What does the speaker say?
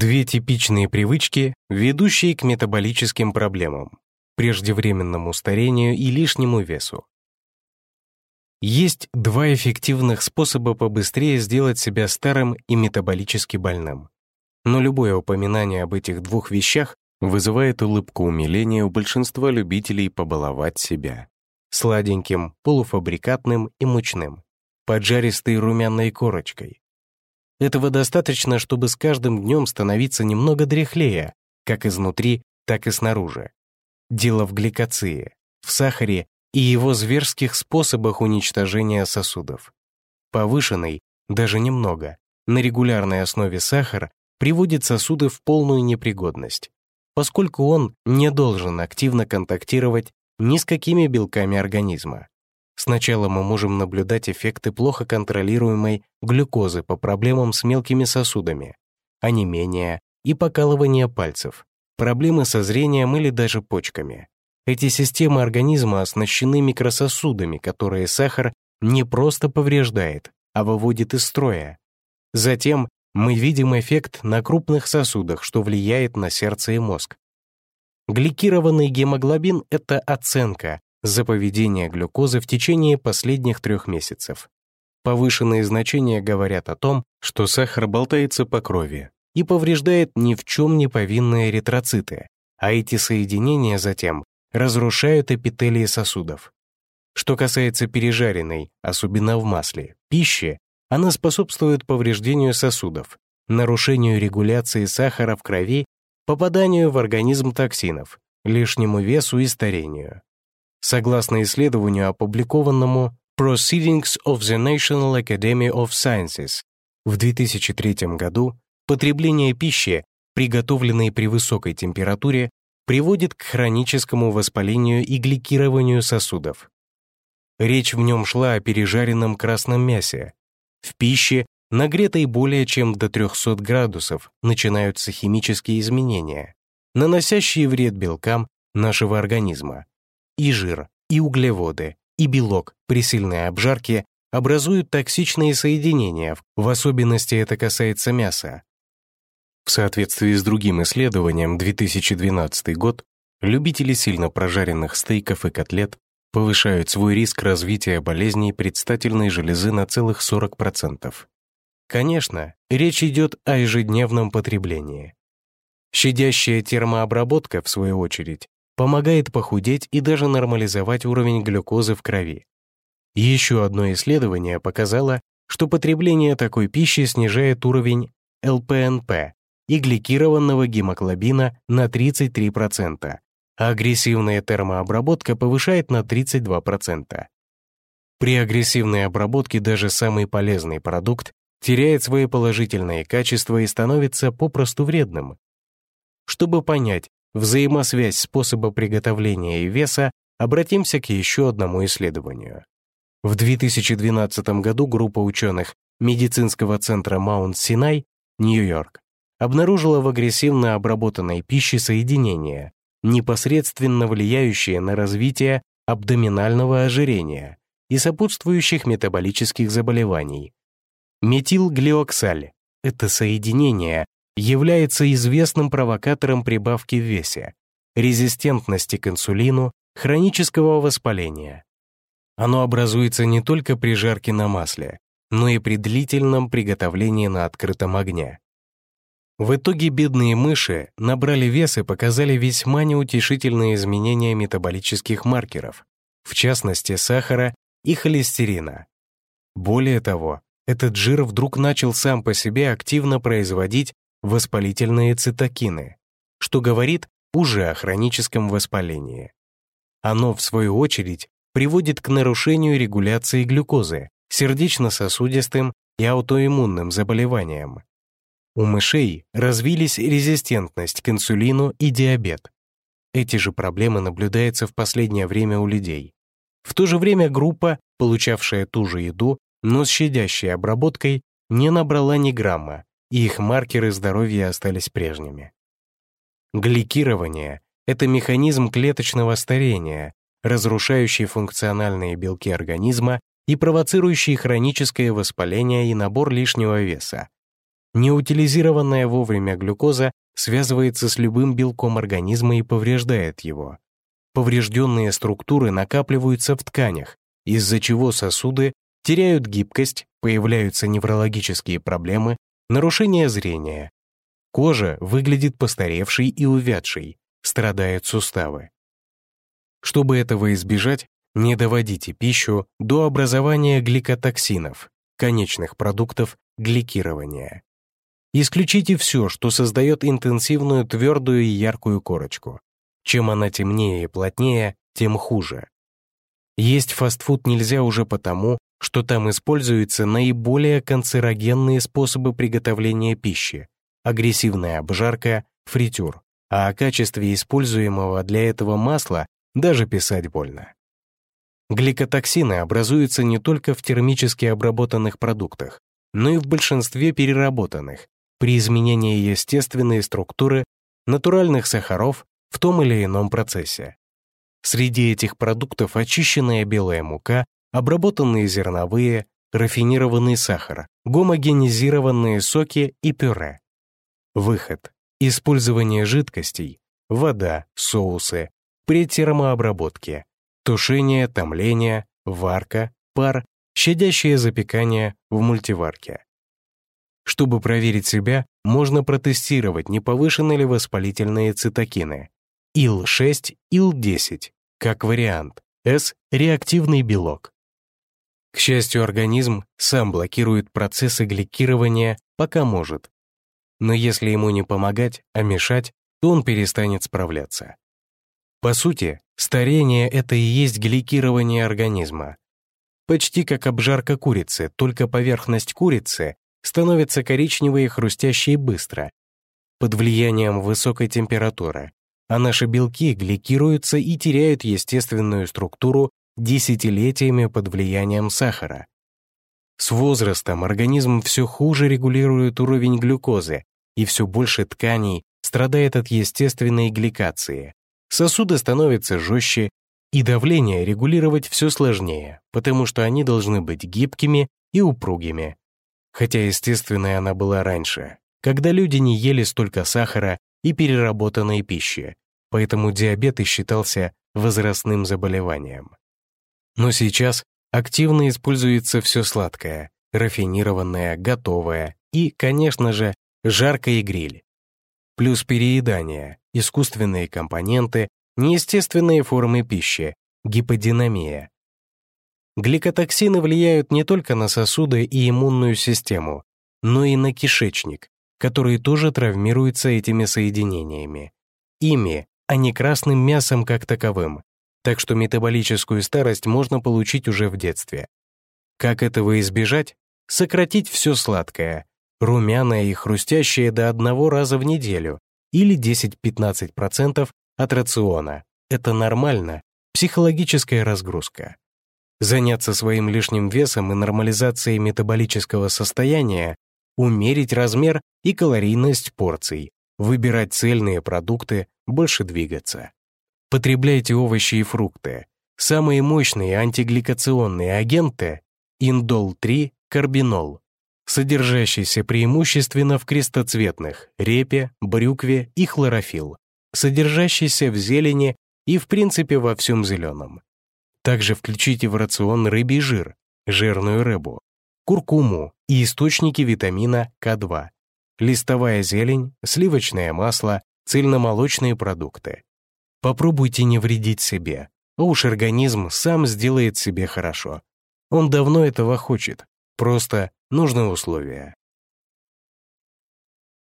Две типичные привычки, ведущие к метаболическим проблемам, преждевременному старению и лишнему весу. Есть два эффективных способа побыстрее сделать себя старым и метаболически больным. Но любое упоминание об этих двух вещах вызывает улыбку умиления у большинства любителей побаловать себя. Сладеньким, полуфабрикатным и мучным, поджаристой румяной корочкой. Этого достаточно, чтобы с каждым днем становиться немного дряхлее, как изнутри, так и снаружи. Дело в гликации, в сахаре и его зверских способах уничтожения сосудов. Повышенный, даже немного, на регулярной основе сахар приводит сосуды в полную непригодность, поскольку он не должен активно контактировать ни с какими белками организма. Сначала мы можем наблюдать эффекты плохо контролируемой глюкозы по проблемам с мелкими сосудами, онемение и покалывание пальцев, проблемы со зрением или даже почками. Эти системы организма оснащены микрососудами, которые сахар не просто повреждает, а выводит из строя. Затем мы видим эффект на крупных сосудах, что влияет на сердце и мозг. Гликированный гемоглобин — это оценка за поведение глюкозы в течение последних трех месяцев. Повышенные значения говорят о том, что сахар болтается по крови и повреждает ни в чем не повинные эритроциты, а эти соединения затем разрушают эпителии сосудов. Что касается пережаренной, особенно в масле, пищи, она способствует повреждению сосудов, нарушению регуляции сахара в крови, попаданию в организм токсинов, лишнему весу и старению. Согласно исследованию, опубликованному Proceedings of the National Academy of Sciences в 2003 году, потребление пищи, приготовленной при высокой температуре, приводит к хроническому воспалению и гликированию сосудов. Речь в нем шла о пережаренном красном мясе. В пище, нагретой более чем до 300 градусов, начинаются химические изменения, наносящие вред белкам нашего организма. И жир, и углеводы, и белок при сильной обжарке образуют токсичные соединения, в особенности это касается мяса. В соответствии с другим исследованием 2012 год, любители сильно прожаренных стейков и котлет повышают свой риск развития болезней предстательной железы на целых 40%. Конечно, речь идет о ежедневном потреблении. Щадящая термообработка, в свою очередь, помогает похудеть и даже нормализовать уровень глюкозы в крови. Еще одно исследование показало, что потребление такой пищи снижает уровень ЛПНП, и гликированного гемоглобина на 33%, а агрессивная термообработка повышает на 32%. При агрессивной обработке даже самый полезный продукт теряет свои положительные качества и становится попросту вредным. Чтобы понять взаимосвязь способа приготовления и веса, обратимся к еще одному исследованию. В 2012 году группа ученых медицинского центра Маунт-Синай, Нью-Йорк, обнаружила в агрессивно обработанной пище соединения, непосредственно влияющие на развитие абдоминального ожирения и сопутствующих метаболических заболеваний. Метилглиоксаль — это соединение является известным провокатором прибавки в весе, резистентности к инсулину, хронического воспаления. Оно образуется не только при жарке на масле, но и при длительном приготовлении на открытом огне. В итоге бедные мыши набрали вес и показали весьма неутешительные изменения метаболических маркеров, в частности сахара и холестерина. Более того, этот жир вдруг начал сам по себе активно производить воспалительные цитокины, что говорит уже о хроническом воспалении. Оно, в свою очередь, приводит к нарушению регуляции глюкозы, сердечно-сосудистым и аутоиммунным заболеваниям, у мышей развились резистентность к инсулину и диабет. Эти же проблемы наблюдаются в последнее время у людей. В то же время группа, получавшая ту же еду, но с щадящей обработкой, не набрала ни грамма, и их маркеры здоровья остались прежними. Гликирование — это механизм клеточного старения, разрушающий функциональные белки организма и провоцирующий хроническое воспаление и набор лишнего веса, неутилизированная вовремя глюкоза связывается с любым белком организма и повреждает его. Поврежденные структуры накапливаются в тканях, из-за чего сосуды теряют гибкость, появляются неврологические проблемы, нарушение зрения. Кожа выглядит постаревшей и увядшей, страдают суставы. Чтобы этого избежать, не доводите пищу до образования гликотоксинов, конечных продуктов гликирования. Исключите все, что создает интенсивную твердую и яркую корочку. Чем она темнее и плотнее, тем хуже. Есть фастфуд нельзя уже потому, что там используются наиболее канцерогенные способы приготовления пищи, агрессивная обжарка, фритюр, а о качестве используемого для этого масла даже писать больно. Гликотоксины образуются не только в термически обработанных продуктах, но и в большинстве переработанных, при изменении естественной структуры натуральных сахаров в том или ином процессе. Среди этих продуктов очищенная белая мука, обработанные зерновые, рафинированный сахар, гомогенизированные соки и пюре. Выход. Использование жидкостей, вода, соусы, при термообработке, тушение, томление, варка, пар, щадящее запекание в мультиварке. Чтобы проверить себя, можно протестировать, не повышены ли воспалительные цитокины. ИЛ-6, ИЛ-10, как вариант. С – реактивный белок. К счастью, организм сам блокирует процессы гликирования, пока может. Но если ему не помогать, а мешать, то он перестанет справляться. По сути, старение — это и есть гликирование организма. Почти как обжарка курицы, только поверхность курицы становится коричневой и хрустящей быстро, под влиянием высокой температуры, а наши белки гликируются и теряют естественную структуру десятилетиями под влиянием сахара. С возрастом организм все хуже регулирует уровень глюкозы, и все больше тканей страдает от естественной гликации. Сосуды становятся жестче, и давление регулировать все сложнее, потому что они должны быть гибкими и упругими. Хотя естественной она была раньше, когда люди не ели столько сахара и переработанной пищи, поэтому диабет и считался возрастным заболеванием. Но сейчас активно используется все сладкое, рафинированное, готовое и, конечно же, жарко и гриль. Плюс переедание, искусственные компоненты, неестественные формы пищи, гиподинамия. Гликотоксины влияют не только на сосуды и иммунную систему, но и на кишечник, который тоже травмируется этими соединениями. Ими, а не красным мясом как таковым, так что метаболическую старость можно получить уже в детстве. Как этого избежать? Сократить все сладкое, румяное и хрустящее до одного раза в неделю или 10-15% от рациона. Это нормально, психологическая разгрузка. Заняться своим лишним весом и нормализацией метаболического состояния, умерить размер и калорийность порций, выбирать цельные продукты, больше двигаться. Потребляйте овощи и фрукты. Самые мощные антигликационные агенты – индол-3, карбинол, содержащийся преимущественно в крестоцветных, репе, брюкве и хлорофилл, содержащийся в зелени и в принципе во всем зеленом. Также включите в рацион рыбий жир, жирную рыбу, куркуму и источники витамина К2, листовая зелень, сливочное масло, цельномолочные продукты. Попробуйте не вредить себе, а уж организм сам сделает себе хорошо. Он давно этого хочет, просто нужны условия.